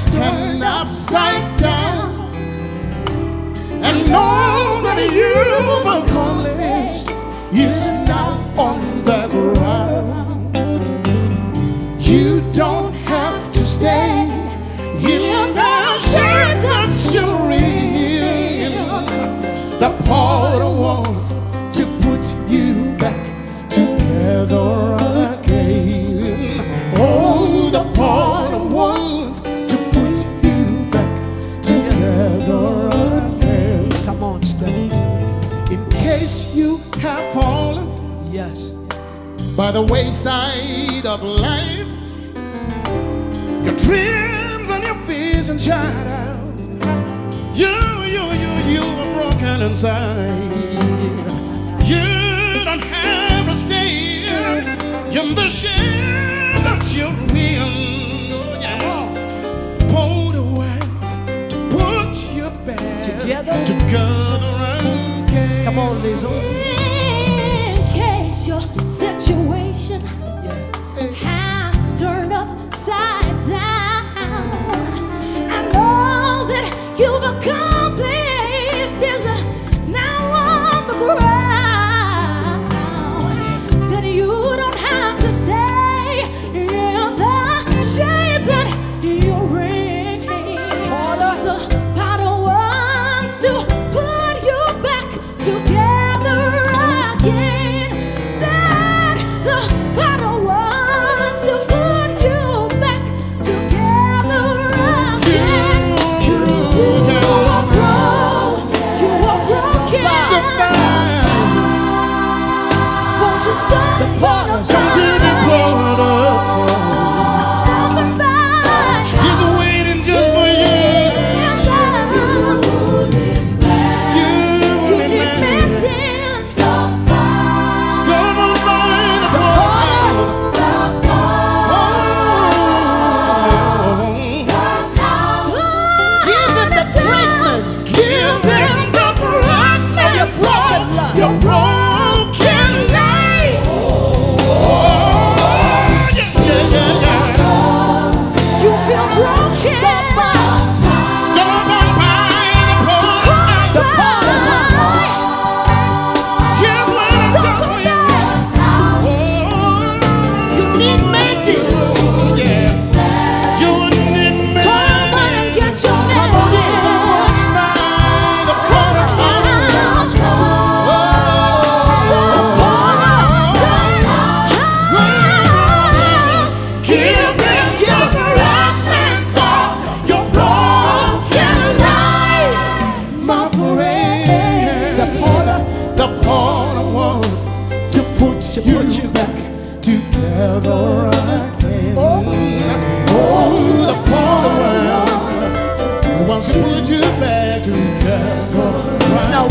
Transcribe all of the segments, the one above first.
has turned upside down. And all that you've accomplished is now on the ground. Have fallen Yes. by the wayside of life, your dreams and your vision shattered out. You, you, you, you are broken inside. You don't have a stay in the shame that you're in. Oh, yeah. Pull the words to put you back Together. together. Come on, Lizzo. Situation Yeah. has turned upside down, and all that you've accomplished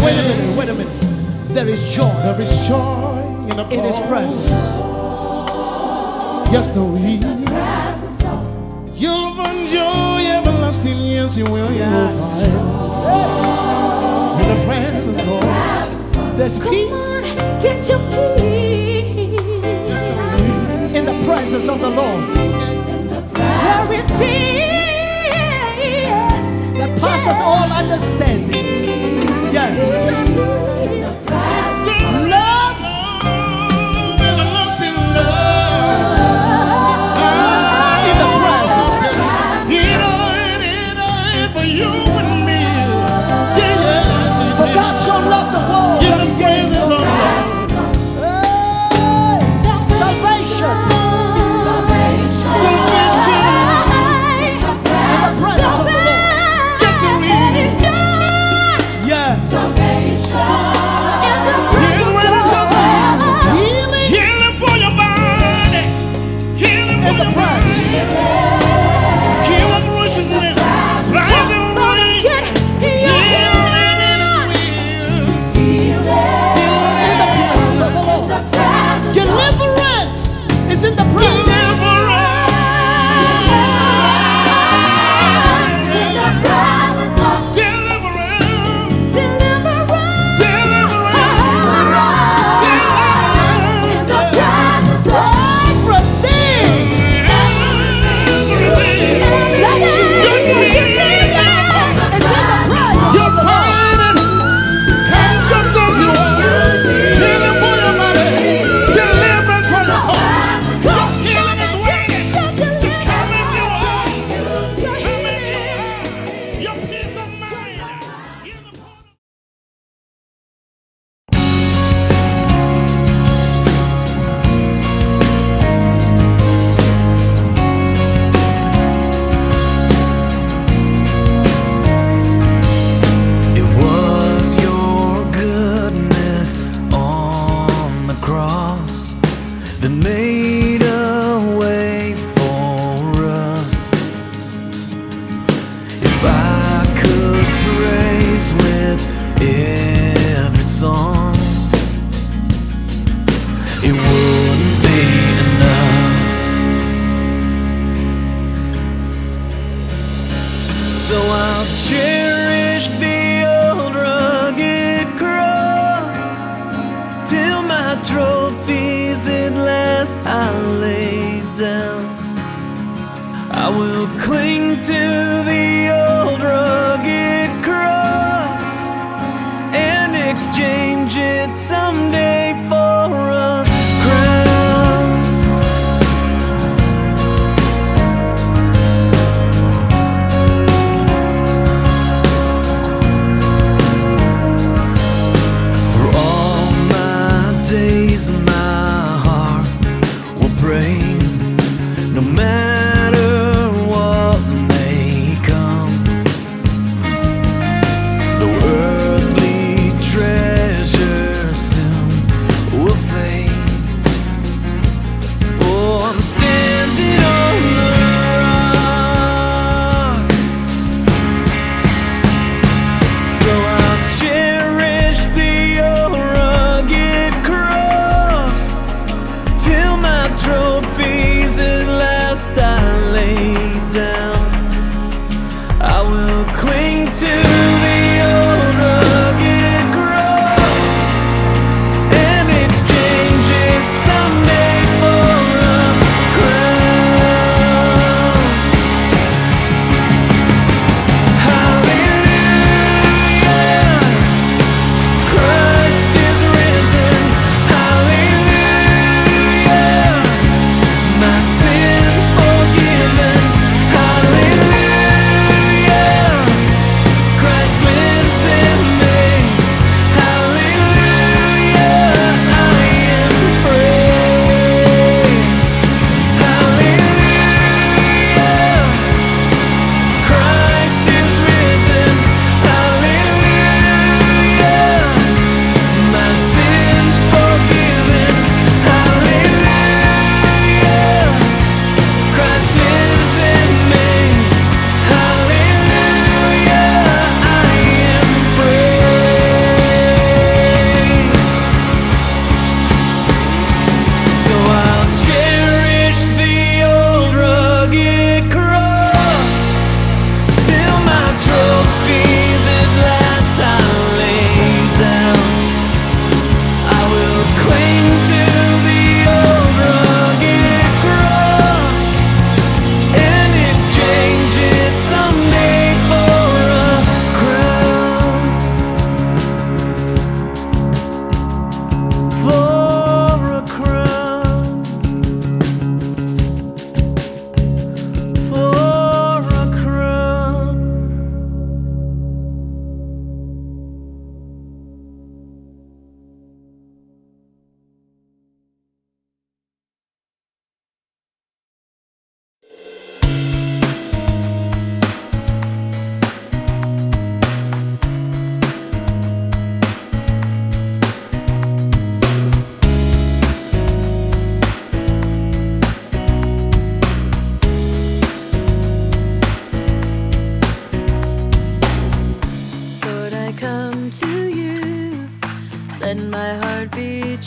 wait a minute, wait a minute. There is joy There is joy in the in his presence. Yes, there is. You'll find joy everlasting. Yes, you will. You will find in the presence of There's peace Get your peace. in the presence of the Lord. There is peace. That passeth all understanding. Yes. my trophies last, I lay down. I will cling to the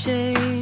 change.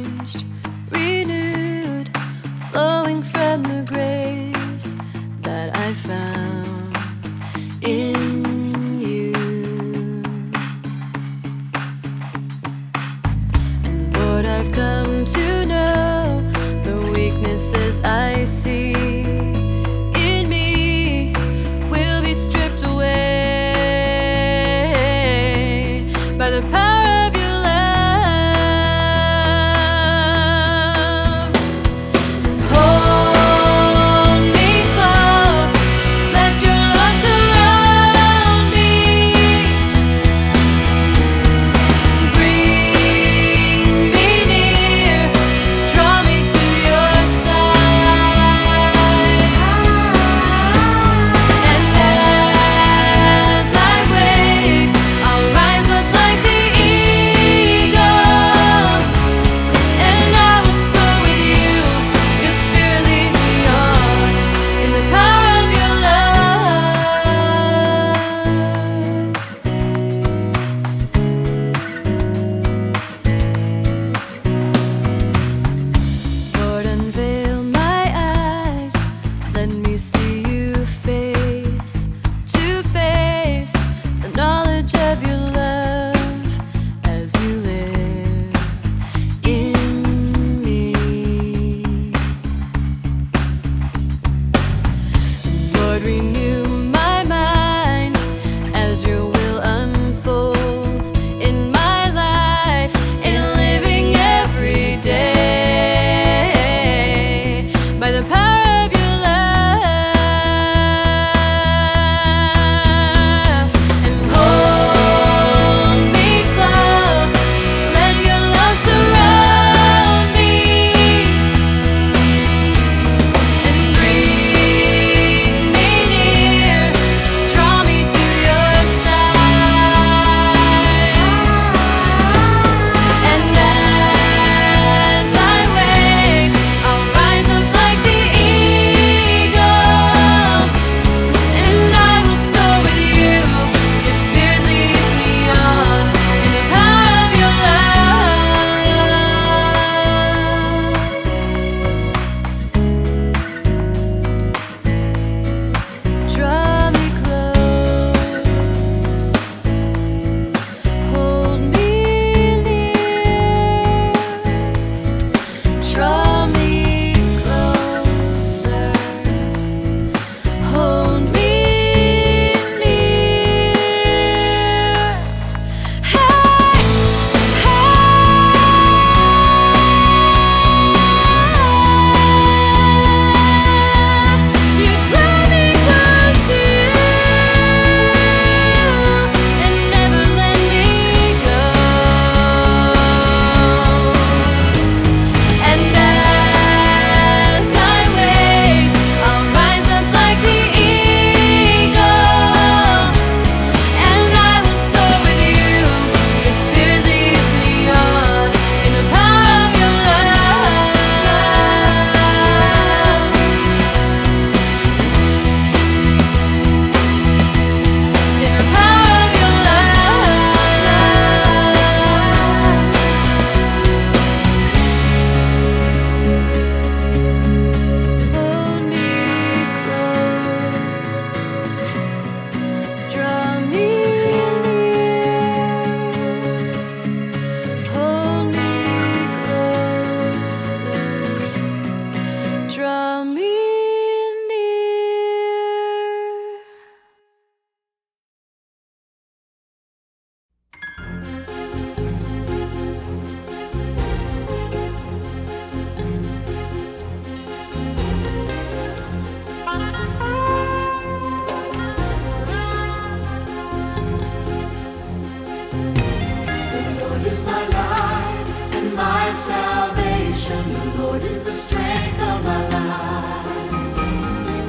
Lord is the strength of my life.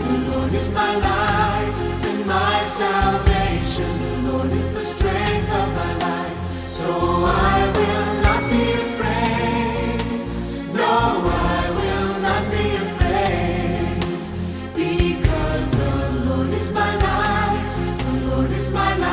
The Lord is my light and my salvation. The Lord is the strength of my life. So I will not be afraid. No, I will not be afraid. Because the Lord is my light. The Lord is my light.